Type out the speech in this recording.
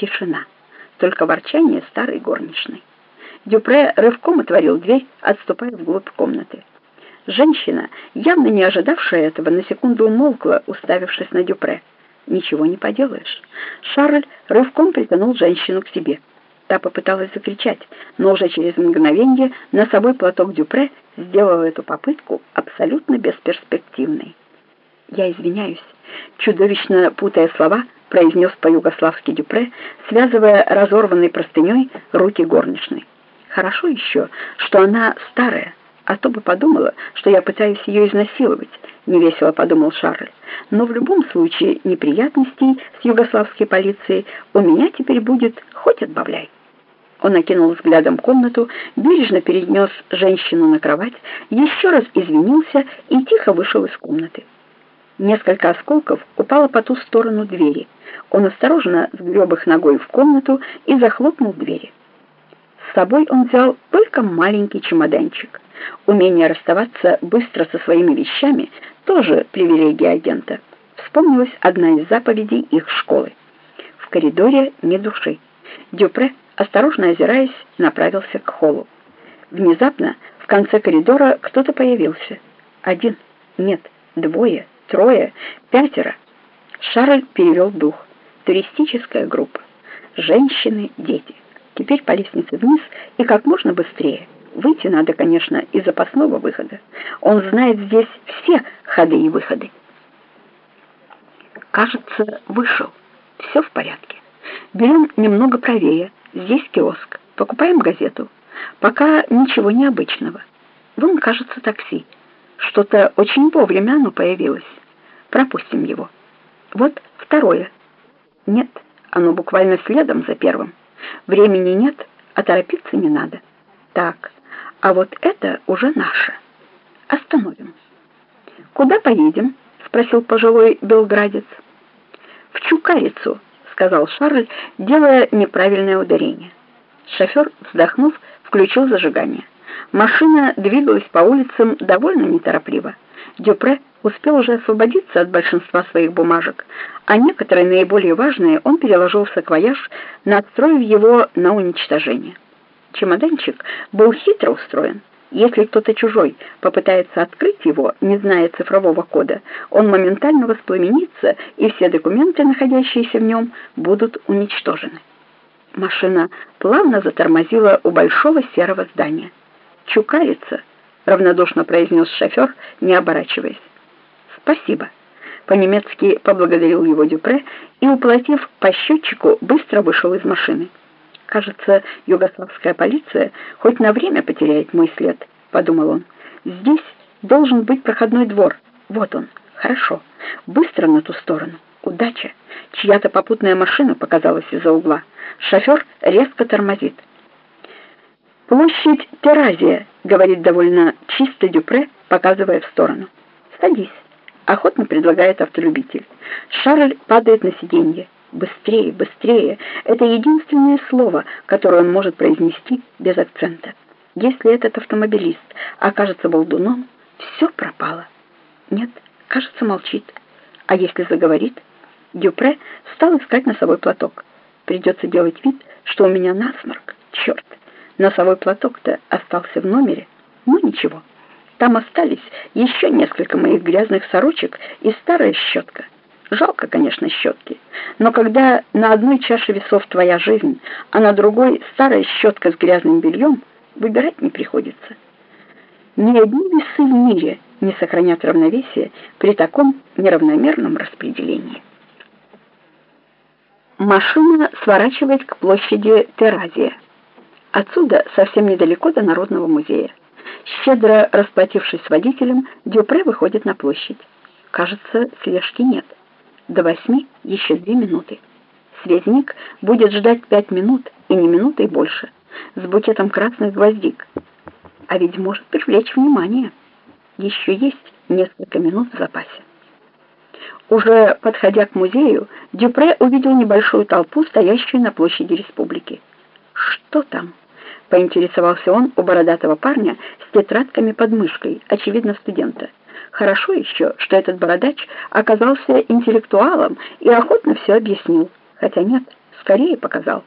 Тишина. Только ворчание старой горничной. Дюпре рывком отворил дверь, отступая вглубь комнаты. Женщина, явно не ожидавшая этого, на секунду умолкла, уставившись на Дюпре. Ничего не поделаешь. Шарль рывком притянул женщину к себе. Та попыталась закричать, но уже через мгновение носовой платок Дюпре сделал эту попытку абсолютно бесперспективной. «Я извиняюсь», чудовищно путая слова, произнес по-югославски Дюпре, связывая разорванной простыней руки горничной. «Хорошо еще, что она старая, а то бы подумала, что я пытаюсь ее изнасиловать», — невесело подумал Шарль. «Но в любом случае неприятностей с югославской полицией у меня теперь будет хоть отбавляй». Он окинул взглядом комнату, бережно перенес женщину на кровать, еще раз извинился и тихо вышел из комнаты. Несколько осколков упало по ту сторону двери. Он осторожно сгреб их ногой в комнату и захлопнул двери. С собой он взял только маленький чемоданчик. Умение расставаться быстро со своими вещами тоже привилегия агента. Вспомнилась одна из заповедей их школы. В коридоре ни души. Дюпре, осторожно озираясь, направился к холлу. Внезапно в конце коридора кто-то появился. Один, нет, двое, трое, пятеро. Шарль перевел дух. Туристическая группа. Женщины, дети. Теперь по лестнице вниз и как можно быстрее. Выйти надо, конечно, из запасного выхода. Он знает здесь все ходы и выходы. Кажется, вышел. Все в порядке. Берем немного правее. Здесь киоск. Покупаем газету. Пока ничего необычного. Вон, кажется, такси. Что-то очень вовремя оно появилось. Пропустим его. Вот второе. Нет, оно буквально следом за первым. Времени нет, а торопиться не надо. Так, а вот это уже наше. Остановим. Куда поедем? Спросил пожилой белградец. В Чукарицу, сказал Шарль, делая неправильное ударение. Шофер, вздохнув, включил зажигание. Машина двигалась по улицам довольно неторопливо. Дюпре успел уже освободиться от большинства своих бумажек, а некоторые наиболее важные он переложил в саквояж, настроив его на уничтожение. Чемоданчик был хитро устроен. Если кто-то чужой попытается открыть его, не зная цифрового кода, он моментально воспламенится, и все документы, находящиеся в нем, будут уничтожены. Машина плавно затормозила у большого серого здания. «Чукарится», — равнодушно произнес шофер, не оборачиваясь. «Спасибо». По-немецки поблагодарил его Дюпре и, уплатив по счетчику, быстро вышел из машины. «Кажется, югославская полиция хоть на время потеряет мой след», — подумал он. «Здесь должен быть проходной двор. Вот он. Хорошо. Быстро на ту сторону. Удача. Чья-то попутная машина показалась из-за угла. Шофер резко тормозит. «Площадь Теразия», — говорит довольно чисто Дюпре, показывая в сторону. «Садись» охотно предлагает автолюбитель. Шарль падает на сиденье. Быстрее, быстрее. Это единственное слово, которое он может произнести без акцента. Если этот автомобилист окажется болдуном, все пропало. Нет, кажется, молчит. А если заговорит? Дюпре стал искать носовой платок. Придется делать вид, что у меня насморк. Черт, носовой платок-то остался в номере. Ну ничего. Там остались еще несколько моих грязных сорочек и старая щетка. Жалко, конечно, щетки, но когда на одной чаше весов твоя жизнь, а на другой старая щетка с грязным бельем, выбирать не приходится. Ни одни весы в мире не сохранят равновесие при таком неравномерном распределении. Машина сворачивает к площади Теразия. Отсюда совсем недалеко до Народного музея. Щедро расплатившись с водителем, Дюпре выходит на площадь. Кажется, слежки нет. До восьми еще две минуты. Связник будет ждать пять минут, и не минуты больше, с букетом красных гвоздик. А ведь может привлечь внимание. Еще есть несколько минут в запасе. Уже подходя к музею, Дюпре увидел небольшую толпу, стоящую на площади республики. Что там? Поинтересовался он у бородатого парня с тетрадками под мышкой, очевидно, студента. Хорошо еще, что этот бородач оказался интеллектуалом и охотно все объяснил. Хотя нет, скорее показал.